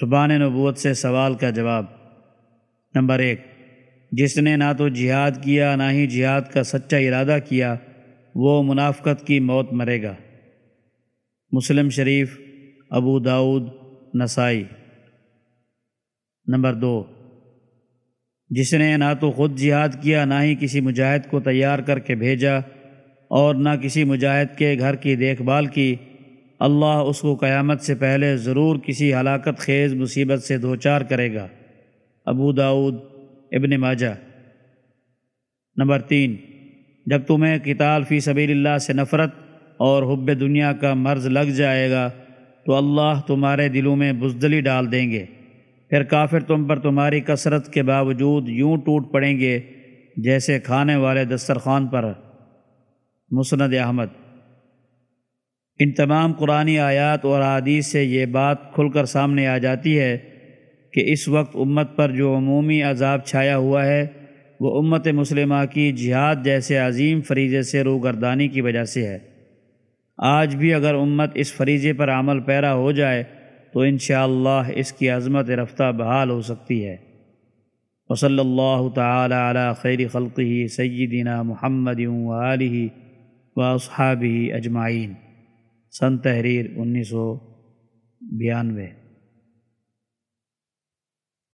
زبان نبوت سے سوال کا جواب۔ نمبر ایک، جس نے نہ تو جہاد کیا، نہ ہی جہاد کا سچا ارادہ کیا، وہ منافقت کی موت مرے گا۔ مسلم شریف، ابو داود نسائی۔ نمبر دو، جس نے نہ تو خود جہاد کیا، نہ ہی کسی مجاہد کو تیار کر کے بھیجا، اور نہ کسی مجاہد کے گھر کی دیکھ بھال کی اللہ اس کو قیامت سے پہلے ضرور کسی ہلاکت، خیز، مصیبت سے دوچار کرے گا۔ ابو داود ابن ماجہ۔ نمبر تین۔ جب تمہیں کتال فی سبیل اللہ سے نفرت اور حب دنیا کا مرض لگ جائے گا، تو اللہ تمہارے دلوں میں بزدلی ڈال دیں گے۔ پھر کافر تم پر تمہاری کثرت کے باوجود یوں ٹوٹ پڑیں گے جیسے کھانے والے دسترخوان پر۔ مسند احمد۔ ان تمام قرآن آیات اور حدیث سے یہ بات کھل کر سامنے آ جاتی ہے کہ اس وقت امت پر جو عمومی عذاب چھایا ہوا ہے، وہ امت مسلمہ کی جہاد جیسے عظیم فریضے سے روگردانی کی وجہ سے ہے۔ آج بھی اگر امت اس فریضے پر عمل پیرا ہو جائے، تو انشاءاللہ اس کی عظمت رفتہ بحال ہو سکتی ہے۔ وصلی اللہ تعالی علی خیر خلقی سیدنا محمد و علیہ و اصحابہ اجمعین۔ سن تحریر انیس سو بیانوے۔